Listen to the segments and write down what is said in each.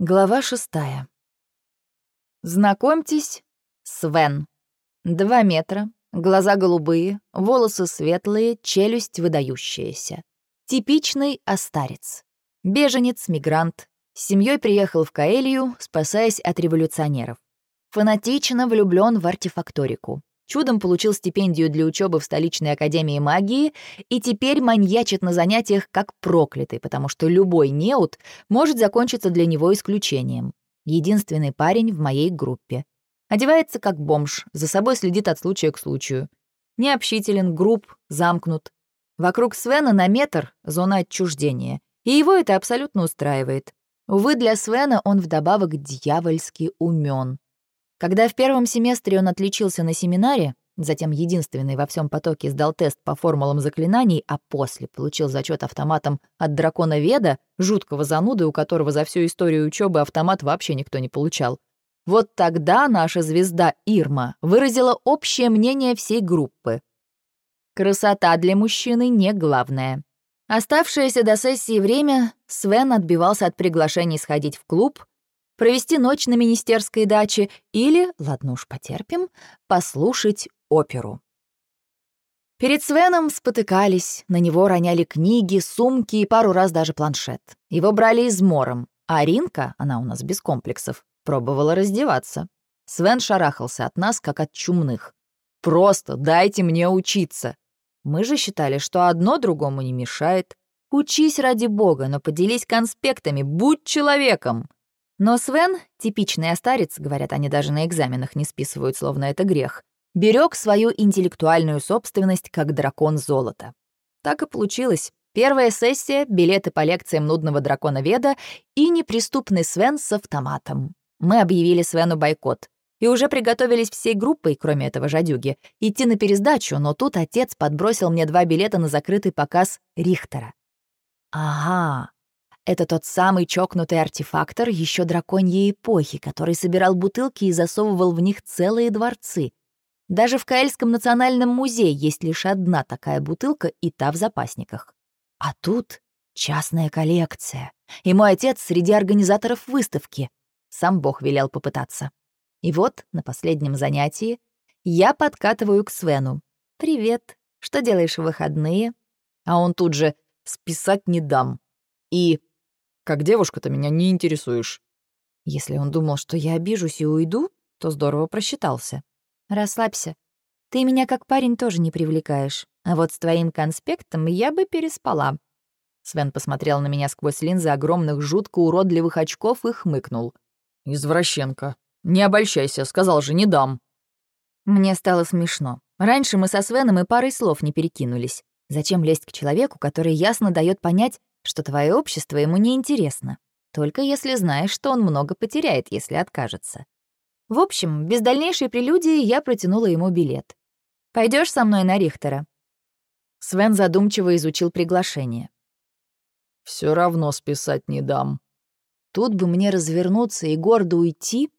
Глава шестая. Знакомьтесь, Свен. Два метра, глаза голубые, волосы светлые, челюсть выдающаяся. Типичный остарец. Беженец, мигрант. С семьей приехал в Каэлью, спасаясь от революционеров. Фанатично влюблен в артефакторику. Чудом получил стипендию для учебы в столичной академии магии и теперь маньячит на занятиях как проклятый, потому что любой неуд может закончиться для него исключением. Единственный парень в моей группе. Одевается как бомж, за собой следит от случая к случаю. Необщителен, груб, замкнут. Вокруг Свена на метр — зона отчуждения, и его это абсолютно устраивает. Увы, для Свена он вдобавок дьявольски умен. Когда в первом семестре он отличился на семинаре, затем единственный во всем потоке сдал тест по формулам заклинаний, а после получил зачет автоматом от дракона Веда, жуткого зануды, у которого за всю историю учебы автомат вообще никто не получал. Вот тогда наша звезда Ирма выразила общее мнение всей группы. Красота для мужчины не главное. Оставшееся до сессии время Свен отбивался от приглашений сходить в клуб, провести ночь на министерской даче или, ладно уж потерпим, послушать оперу. Перед Свеном спотыкались, на него роняли книги, сумки и пару раз даже планшет. Его брали измором, а Ринка, она у нас без комплексов, пробовала раздеваться. Свен шарахался от нас, как от чумных. «Просто дайте мне учиться!» Мы же считали, что одно другому не мешает. Учись ради бога, но поделись конспектами, будь человеком. Но Свен, типичный остарец, говорят, они даже на экзаменах не списывают, словно это грех, берег свою интеллектуальную собственность как дракон золота. Так и получилось. Первая сессия, билеты по лекциям нудного дракона Веда и неприступный Свен с автоматом. Мы объявили Свену бойкот. И уже приготовились всей группой, кроме этого жадюги, идти на пересдачу, но тут отец подбросил мне два билета на закрытый показ Рихтера. Ага, это тот самый чокнутый артефактор еще драконьей эпохи, который собирал бутылки и засовывал в них целые дворцы. Даже в Каэльском национальном музее есть лишь одна такая бутылка, и та в запасниках. А тут частная коллекция. И мой отец среди организаторов выставки. Сам Бог велел попытаться. И вот, на последнем занятии, я подкатываю к Свену. «Привет. Что делаешь в выходные?» А он тут же «списать не дам». И как девушка-то меня не интересуешь». Если он думал, что я обижусь и уйду, то здорово просчитался. «Расслабься. Ты меня как парень тоже не привлекаешь. А вот с твоим конспектом я бы переспала». Свен посмотрел на меня сквозь линзы огромных, жутко уродливых очков и хмыкнул. «Извращенка. Не обольщайся, сказал же, не дам». Мне стало смешно. Раньше мы со Свеном и парой слов не перекинулись. Зачем лезть к человеку, который ясно дает понять, что твое общество ему не интересно, только если знаешь, что он много потеряет, если откажется. В общем, без дальнейшей прелюдии я протянула ему билет. Пойдешь со мной на Рихтера?» Свен задумчиво изучил приглашение. Все равно списать не дам. Тут бы мне развернуться и гордо уйти,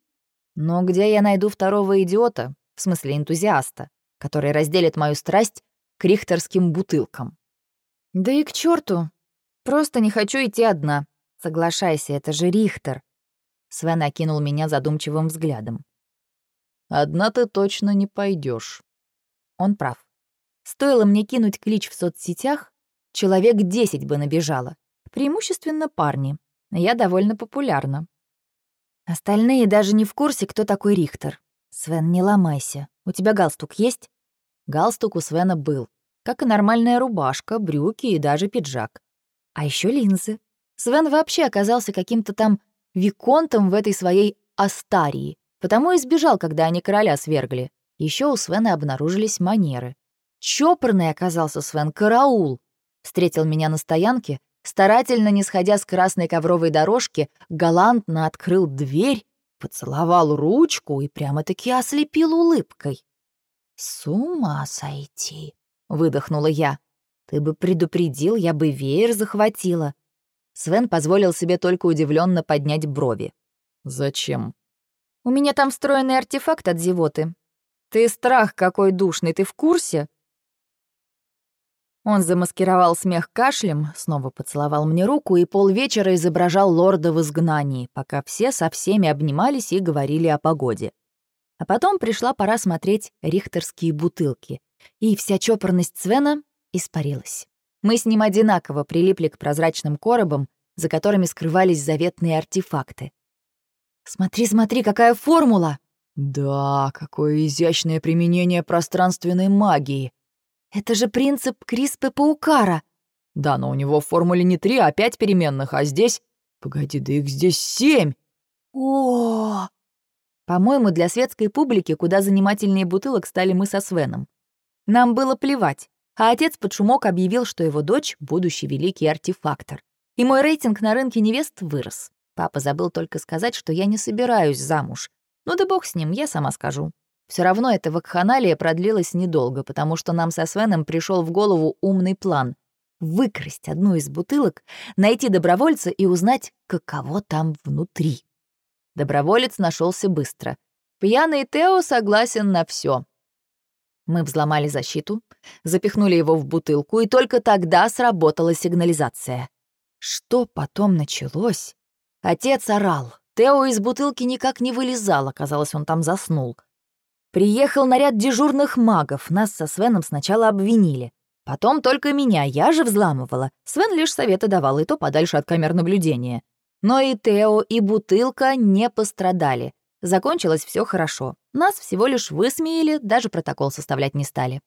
но где я найду второго идиота, в смысле энтузиаста, который разделит мою страсть к рихтерским бутылкам? Да и к черту, Просто не хочу идти одна. Соглашайся, это же Рихтер. Свен окинул меня задумчивым взглядом. Одна ты точно не пойдешь. Он прав. Стоило мне кинуть клич в соцсетях, человек десять бы набежало. Преимущественно парни. Я довольно популярна. Остальные даже не в курсе, кто такой Рихтер. Свен, не ломайся. У тебя галстук есть? Галстук у Свена был. Как и нормальная рубашка, брюки и даже пиджак. А еще линзы. Свен вообще оказался каким-то там виконтом в этой своей Астарии, потому и сбежал, когда они короля свергли. Еще у Свена обнаружились манеры. Чопорный оказался Свен, караул. Встретил меня на стоянке, старательно не сходя с красной ковровой дорожки, галантно открыл дверь, поцеловал ручку и прямо-таки ослепил улыбкой. «С ума сойти!» — выдохнула я. Ты бы предупредил, я бы веер захватила. Свен позволил себе только удивленно поднять брови. Зачем? У меня там встроенный артефакт от зевоты. Ты страх какой душный, ты в курсе? Он замаскировал смех кашлем, снова поцеловал мне руку и полвечера изображал лорда в изгнании, пока все со всеми обнимались и говорили о погоде. А потом пришла пора смотреть рихтерские бутылки, и вся чопорность Свена испарилась. Мы с ним одинаково прилипли к прозрачным коробам, за которыми скрывались заветные артефакты. «Смотри, смотри, какая формула!» «Да, какое изящное применение пространственной магии!» Это же принцип Криспы Паукара. Да, но у него в формуле не три, а пять переменных, а здесь... Погоди, да их здесь семь. О, По-моему, для светской публики куда занимательнее бутылок стали мы со Свеном. Нам было плевать, а отец под шумок объявил, что его дочь — будущий великий артефактор. И мой рейтинг на рынке невест вырос. Папа забыл только сказать, что я не собираюсь замуж. Ну да бог с ним, я сама скажу. Все равно эта вакханалия продлилась недолго, потому что нам со Свеном пришел в голову умный план — выкрасть одну из бутылок, найти добровольца и узнать, каково там внутри. Доброволец нашелся быстро. Пьяный Тео согласен на все. Мы взломали защиту, запихнули его в бутылку, и только тогда сработала сигнализация. Что потом началось? Отец орал. Тео из бутылки никак не вылезал, оказалось, он там заснул. Приехал наряд дежурных магов, нас со Свеном сначала обвинили. Потом только меня, я же взламывала. Свен лишь советы давал, и то подальше от камер наблюдения. Но и Тео, и бутылка не пострадали. Закончилось все хорошо. Нас всего лишь высмеяли, даже протокол составлять не стали.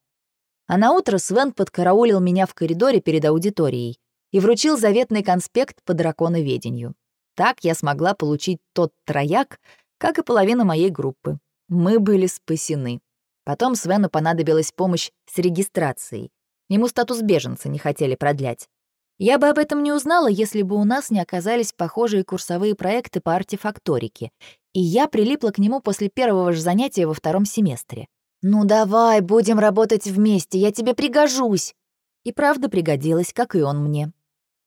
А на утро Свен подкараулил меня в коридоре перед аудиторией и вручил заветный конспект по драконоведению. Так я смогла получить тот трояк, как и половина моей группы. Мы были спасены. Потом Свену понадобилась помощь с регистрацией. Ему статус беженца не хотели продлять. Я бы об этом не узнала, если бы у нас не оказались похожие курсовые проекты по артефакторике, и я прилипла к нему после первого же занятия во втором семестре. «Ну давай, будем работать вместе, я тебе пригожусь!» И правда пригодилась, как и он мне.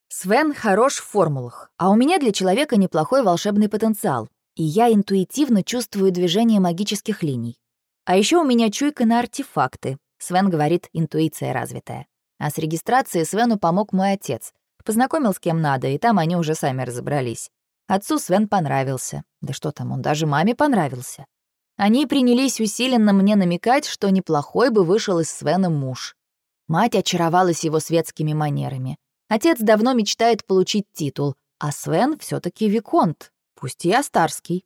Свен хорош в формулах, а у меня для человека неплохой волшебный потенциал и я интуитивно чувствую движение магических линий. А еще у меня чуйка на артефакты. Свен говорит, интуиция развитая. А с регистрацией Свену помог мой отец. Познакомил с кем надо, и там они уже сами разобрались. Отцу Свен понравился. Да что там, он даже маме понравился. Они принялись усиленно мне намекать, что неплохой бы вышел из Свена муж. Мать очаровалась его светскими манерами. Отец давно мечтает получить титул, а Свен все таки виконт, Пусть и Астарский.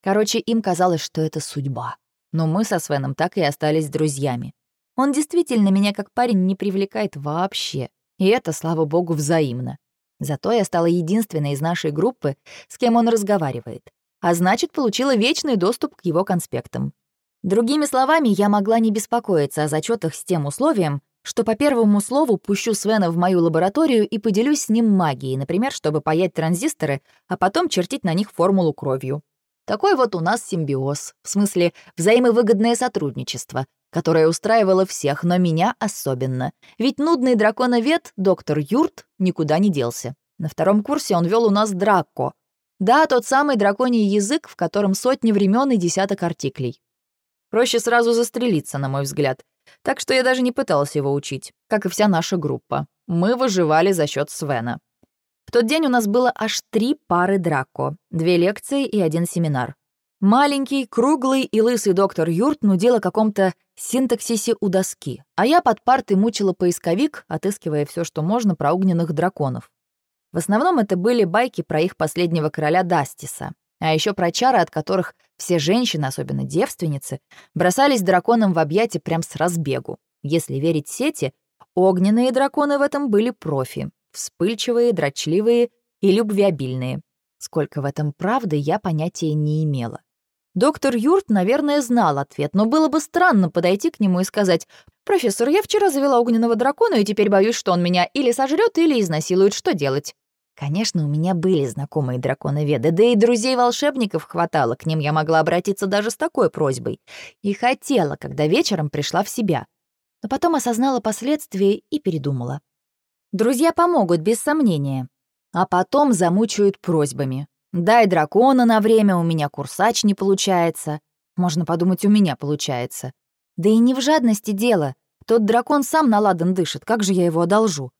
Короче, им казалось, что это судьба. Но мы со Свеном так и остались друзьями. Он действительно меня как парень не привлекает вообще. И это, слава богу, взаимно. Зато я стала единственной из нашей группы, с кем он разговаривает. А значит, получила вечный доступ к его конспектам. Другими словами, я могла не беспокоиться о зачетах с тем условием, что по первому слову пущу Свена в мою лабораторию и поделюсь с ним магией, например, чтобы паять транзисторы, а потом чертить на них формулу кровью. Такой вот у нас симбиоз, в смысле взаимовыгодное сотрудничество, которое устраивало всех, но меня особенно. Ведь нудный драконовед, доктор Юрт, никуда не делся. На втором курсе он вел у нас драко. Да, тот самый драконий язык, в котором сотни времен и десяток артиклей. Проще сразу застрелиться, на мой взгляд — так что я даже не пыталась его учить, как и вся наша группа. Мы выживали за счет Свена. В тот день у нас было аж три пары драко, две лекции и один семинар. Маленький, круглый и лысый доктор Юрт нудил о каком-то синтаксисе у доски, а я под партой мучила поисковик, отыскивая все, что можно про огненных драконов. В основном это были байки про их последнего короля Дастиса, а еще про чары, от которых все женщины, особенно девственницы, бросались драконам в объятия прям с разбегу. Если верить сети, огненные драконы в этом были профи. Вспыльчивые, дрочливые и любвеобильные. Сколько в этом правды, я понятия не имела. Доктор Юрт, наверное, знал ответ, но было бы странно подойти к нему и сказать, «Профессор, я вчера завела огненного дракона, и теперь боюсь, что он меня или сожрет, или изнасилует. Что делать?» Конечно, у меня были знакомые драконоведы, да и друзей-волшебников хватало, к ним я могла обратиться даже с такой просьбой. И хотела, когда вечером пришла в себя. Но потом осознала последствия и передумала. Друзья помогут, без сомнения. А потом замучают просьбами. «Дай дракона на время, у меня курсач не получается». Можно подумать, у меня получается. Да и не в жадности дело. Тот дракон сам на ладан дышит, как же я его одолжу?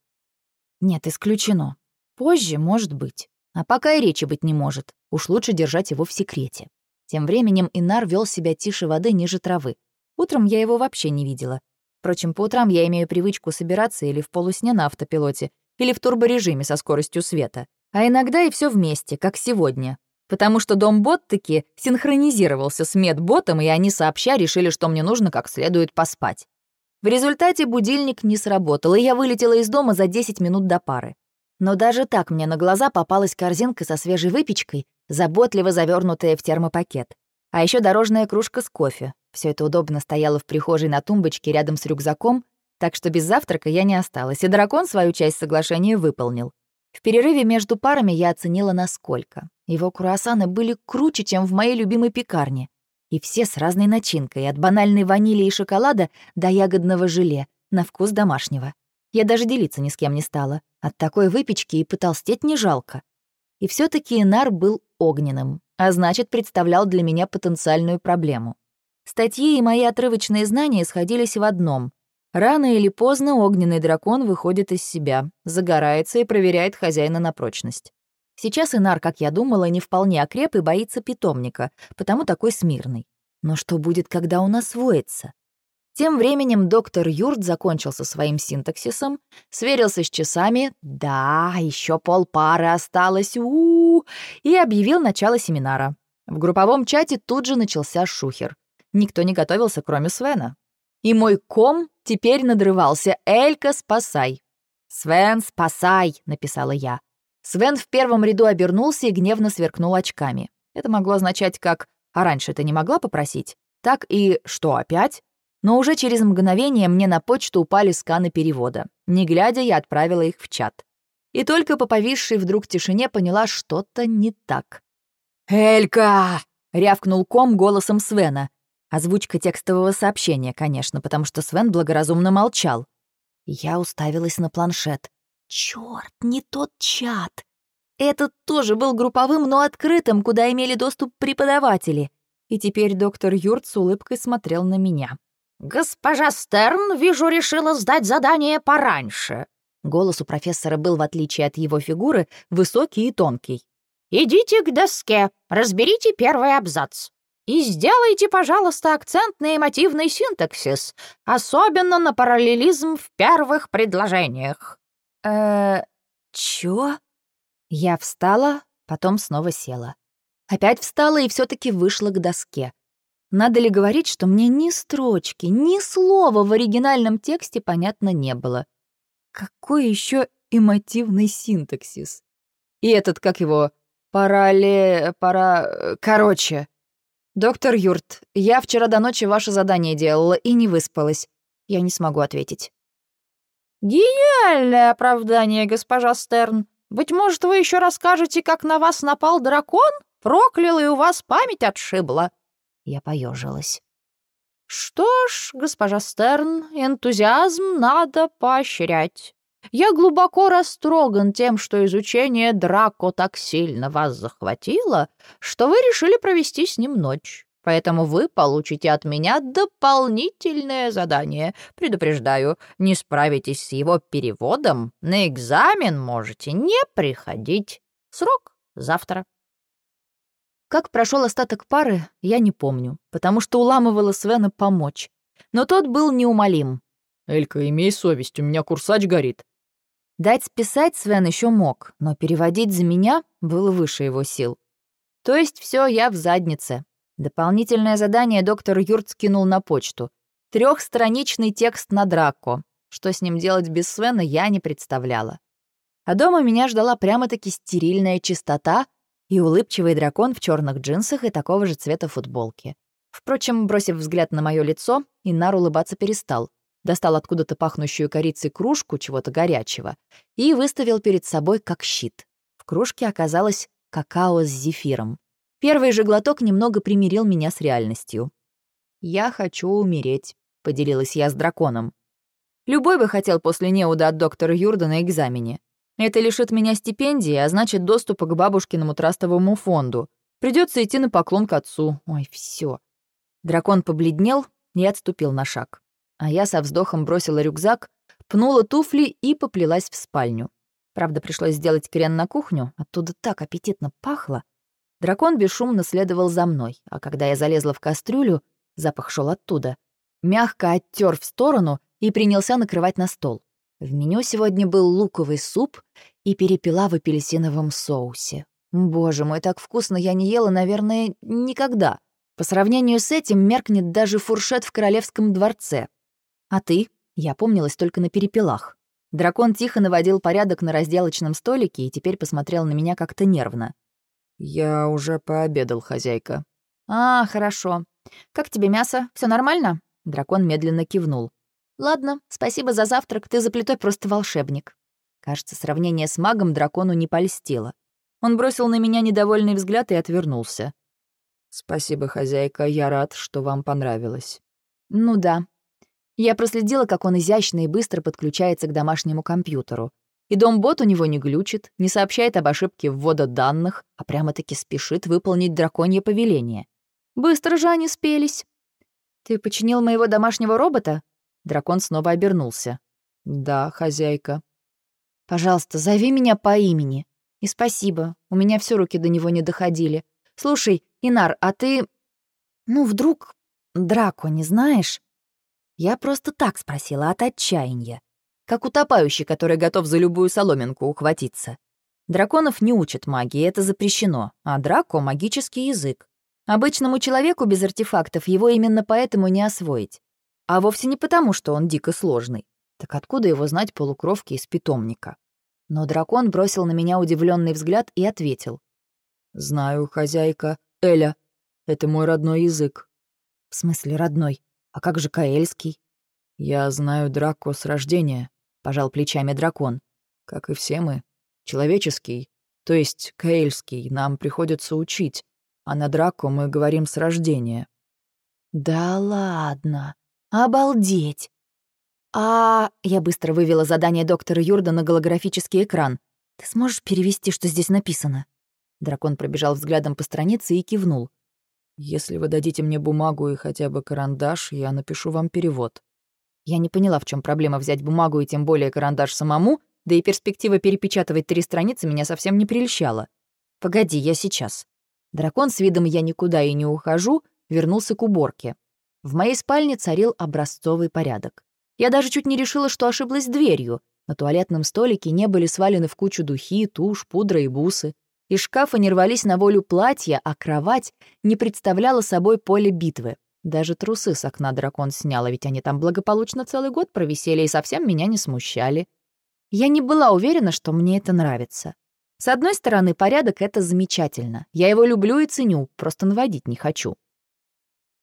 Нет, исключено. Позже, может быть. А пока и речи быть не может. Уж лучше держать его в секрете. Тем временем Инар вел себя тише воды ниже травы. Утром я его вообще не видела. Впрочем, по утрам я имею привычку собираться или в полусне на автопилоте, или в турборежиме со скоростью света. А иногда и все вместе, как сегодня. Потому что дом бот таки синхронизировался с медботом, и они сообща решили, что мне нужно как следует поспать. В результате будильник не сработал, и я вылетела из дома за 10 минут до пары. Но даже так мне на глаза попалась корзинка со свежей выпечкой, заботливо завернутая в термопакет. А еще дорожная кружка с кофе. Все это удобно стояло в прихожей на тумбочке рядом с рюкзаком, так что без завтрака я не осталась, и дракон свою часть соглашения выполнил. В перерыве между парами я оценила насколько. Его круассаны были круче, чем в моей любимой пекарне. И все с разной начинкой, от банальной ванили и шоколада до ягодного желе, на вкус домашнего. Я даже делиться ни с кем не стала. От такой выпечки и потолстеть не жалко. И все таки Инар был огненным, а значит, представлял для меня потенциальную проблему. Статьи и мои отрывочные знания сходились в одном. Рано или поздно огненный дракон выходит из себя, загорается и проверяет хозяина на прочность. Сейчас Инар, как я думала, не вполне окреп и боится питомника, потому такой смирный. Но что будет, когда он освоится? Тем временем доктор Юрт закончил со своим синтаксисом, сверился с часами, да, еще полпары осталось, у, -у, -у и объявил начало семинара. В групповом чате тут же начался шухер. Никто не готовился, кроме Свена. И мой ком теперь надрывался «Элька, спасай!» «Свен, спасай!» — написала я. Свен в первом ряду обернулся и гневно сверкнул очками. Это могло означать как «А раньше ты не могла попросить?» так и «Что опять?» Но уже через мгновение мне на почту упали сканы перевода. Не глядя, я отправила их в чат. И только по повисшей вдруг тишине поняла, что-то не так. «Элька!» — рявкнул ком голосом Свена. Озвучка текстового сообщения, конечно, потому что Свен благоразумно молчал. Я уставилась на планшет. Чёрт, не тот чат. Этот тоже был групповым, но открытым, куда имели доступ преподаватели. И теперь доктор Юрт с улыбкой смотрел на меня. «Госпожа Стерн, вижу, решила сдать задание пораньше». Голос у профессора был, в отличие от его фигуры, высокий и тонкий. «Идите к доске, разберите первый абзац. И сделайте, пожалуйста, акцент на эмотивный синтаксис, особенно на параллелизм в первых предложениях э чё?» Я встала, потом снова села. Опять встала и все таки вышла к доске. Надо ли говорить, что мне ни строчки, ни слова в оригинальном тексте понятно не было? Какой еще эмотивный синтаксис? И этот, как его, паралле... пара... Короче. Доктор Юрт, я вчера до ночи ваше задание делала и не выспалась. Я не смогу ответить. «Гениальное оправдание, госпожа Стерн. Быть может, вы еще расскажете, как на вас напал дракон? Проклял, и у вас память отшибла?» Я поежилась. «Что ж, госпожа Стерн, энтузиазм надо поощрять. Я глубоко растроган тем, что изучение Драко так сильно вас захватило, что вы решили провести с ним ночь. Поэтому вы получите от меня дополнительное задание. Предупреждаю, не справитесь с его переводом, на экзамен можете не приходить. Срок завтра. Как прошел остаток пары, я не помню, потому что уламывала Свена помочь. Но тот был неумолим. «Элька, имей совесть, у меня курсач горит». Дать списать Свен еще мог, но переводить за меня было выше его сил. То есть все я в заднице. Дополнительное задание доктор Юрт скинул на почту. Трехстраничный текст на Драко. Что с ним делать без Свена, я не представляла. А дома меня ждала прямо-таки стерильная чистота и улыбчивый дракон в черных джинсах и такого же цвета футболки. Впрочем, бросив взгляд на мое лицо, Иннар улыбаться перестал. Достал откуда-то пахнущую корицей кружку чего-то горячего и выставил перед собой как щит. В кружке оказалось какао с зефиром. Первый же глоток немного примирил меня с реальностью. «Я хочу умереть», — поделилась я с драконом. «Любой бы хотел после неуда от доктора Юрда на экзамене. Это лишит меня стипендии, а значит, доступа к бабушкиному трастовому фонду. Придется идти на поклон к отцу. Ой, все. Дракон побледнел и отступил на шаг. А я со вздохом бросила рюкзак, пнула туфли и поплелась в спальню. Правда, пришлось сделать крен на кухню, оттуда так аппетитно пахло. Дракон бесшумно следовал за мной, а когда я залезла в кастрюлю, запах шел оттуда. Мягко оттер в сторону и принялся накрывать на стол. В меню сегодня был луковый суп и перепела в апельсиновом соусе. Боже мой, так вкусно я не ела, наверное, никогда. По сравнению с этим меркнет даже фуршет в королевском дворце. А ты? Я помнилась только на перепелах. Дракон тихо наводил порядок на разделочном столике и теперь посмотрел на меня как-то нервно. «Я уже пообедал, хозяйка». «А, хорошо. Как тебе мясо? Все нормально?» Дракон медленно кивнул. «Ладно, спасибо за завтрак, ты за плитой просто волшебник». Кажется, сравнение с магом дракону не польстило. Он бросил на меня недовольный взгляд и отвернулся. «Спасибо, хозяйка, я рад, что вам понравилось». «Ну да». Я проследила, как он изящно и быстро подключается к домашнему компьютеру. И дом-бот у него не глючит, не сообщает об ошибке ввода данных, а прямо-таки спешит выполнить драконье повеление. Быстро же они спелись. «Ты починил моего домашнего робота?» Дракон снова обернулся. «Да, хозяйка». «Пожалуйста, зови меня по имени. И спасибо, у меня все руки до него не доходили. Слушай, Инар, а ты... Ну, вдруг Драко не знаешь?» Я просто так спросила от отчаяния. Как утопающий, который готов за любую соломинку ухватиться. Драконов не учат магии, это запрещено, а Драко — магический язык. Обычному человеку без артефактов его именно поэтому не освоить. А вовсе не потому, что он дико сложный. Так откуда его знать полукровки из питомника? Но дракон бросил на меня удивленный взгляд и ответил. «Знаю, хозяйка. Эля. Это мой родной язык». «В смысле родной? А как же каэльский?» «Я знаю Драко с рождения», — пожал плечами дракон. «Как и все мы. Человеческий, то есть каэльский, нам приходится учить, а на Драко мы говорим с рождения». «Да ладно! Обалдеть!» «А...» — я быстро вывела задание доктора Юрда на голографический экран. «Ты сможешь перевести, что здесь написано?» Дракон пробежал взглядом по странице и кивнул. «Если вы дадите мне бумагу и хотя бы карандаш, я напишу вам перевод». Я не поняла, в чем проблема взять бумагу и тем более карандаш самому, да и перспектива перепечатывать три страницы меня совсем не прельщала. «Погоди, я сейчас». Дракон с видом «я никуда и не ухожу» вернулся к уборке. В моей спальне царил образцовый порядок. Я даже чуть не решила, что ошиблась дверью. На туалетном столике не были свалены в кучу духи, тушь, пудра и бусы. Из шкафа не рвались на волю платья, а кровать не представляла собой поле битвы. Даже трусы с окна дракон сняла, ведь они там благополучно целый год провисели и совсем меня не смущали. Я не была уверена, что мне это нравится. С одной стороны, порядок — это замечательно. Я его люблю и ценю, просто наводить не хочу.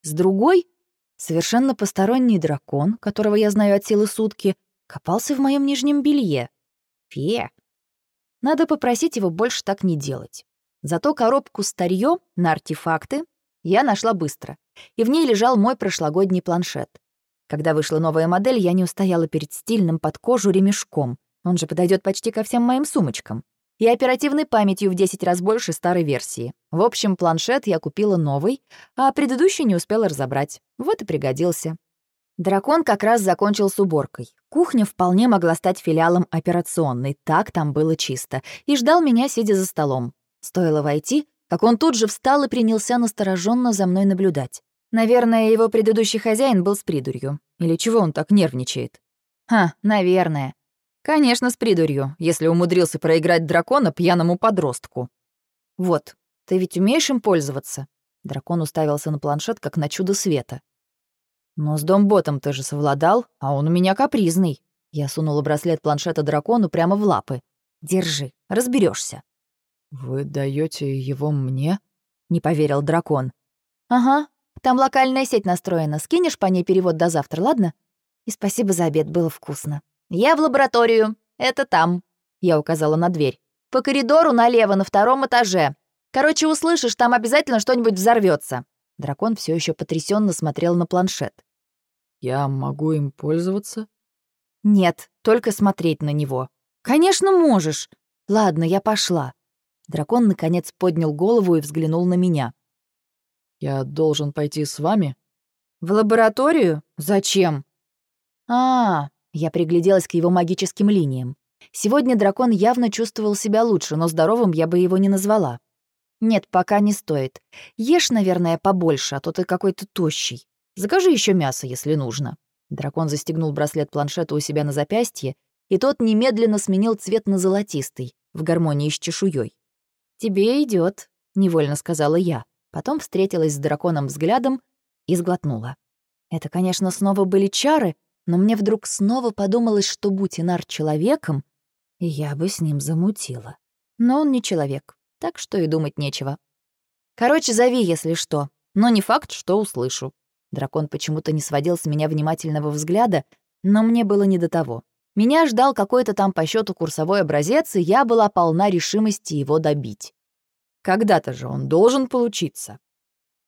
С другой, совершенно посторонний дракон, которого я знаю от силы сутки, копался в моем нижнем белье. Фе. Надо попросить его больше так не делать. Зато коробку старье на артефакты я нашла быстро, и в ней лежал мой прошлогодний планшет. Когда вышла новая модель, я не устояла перед стильным под кожу ремешком. Он же подойдет почти ко всем моим сумочкам и оперативной памятью в 10 раз больше старой версии. В общем, планшет я купила новый, а предыдущий не успела разобрать. Вот и пригодился. Дракон как раз закончил с уборкой. Кухня вполне могла стать филиалом операционной, так там было чисто, и ждал меня, сидя за столом. Стоило войти, как он тут же встал и принялся настороженно за мной наблюдать. Наверное, его предыдущий хозяин был с придурью. Или чего он так нервничает? Ха, наверное. Конечно, с придурью, если умудрился проиграть дракона пьяному подростку. Вот, ты ведь умеешь им пользоваться? Дракон уставился на планшет, как на чудо света. Но с домботом ты же совладал, а он у меня капризный. Я сунула браслет планшета дракону прямо в лапы. Держи, разберешься. Вы даете его мне? Не поверил дракон. Ага, там локальная сеть настроена. Скинешь по ней перевод до завтра, ладно? И спасибо за обед, было вкусно. «Я в лабораторию. Это там», — я указала на дверь. «По коридору налево, на втором этаже. Короче, услышишь, там обязательно что-нибудь взорвется. Дракон все еще потрясенно смотрел на планшет. «Я могу им пользоваться?» «Нет, только смотреть на него». «Конечно, можешь. Ладно, я пошла». Дракон, наконец, поднял голову и взглянул на меня. «Я должен пойти с вами?» «В лабораторию? Зачем?» А, я пригляделась к его магическим линиям. Сегодня дракон явно чувствовал себя лучше, но здоровым я бы его не назвала. Нет, пока не стоит. Ешь, наверное, побольше, а то ты какой-то тощий. Закажи еще мясо, если нужно. Дракон застегнул браслет планшета у себя на запястье, и тот немедленно сменил цвет на золотистый, в гармонии с чешуей. «Тебе идет, невольно сказала я. Потом встретилась с драконом взглядом и сглотнула. Это, конечно, снова были чары, но мне вдруг снова подумалось, что будь Инар человеком, я бы с ним замутила. Но он не человек, так что и думать нечего. Короче, зови, если что, но не факт, что услышу. Дракон почему-то не сводил с меня внимательного взгляда, но мне было не до того. Меня ждал какой-то там по счету курсовой образец, и я была полна решимости его добить. Когда-то же он должен получиться.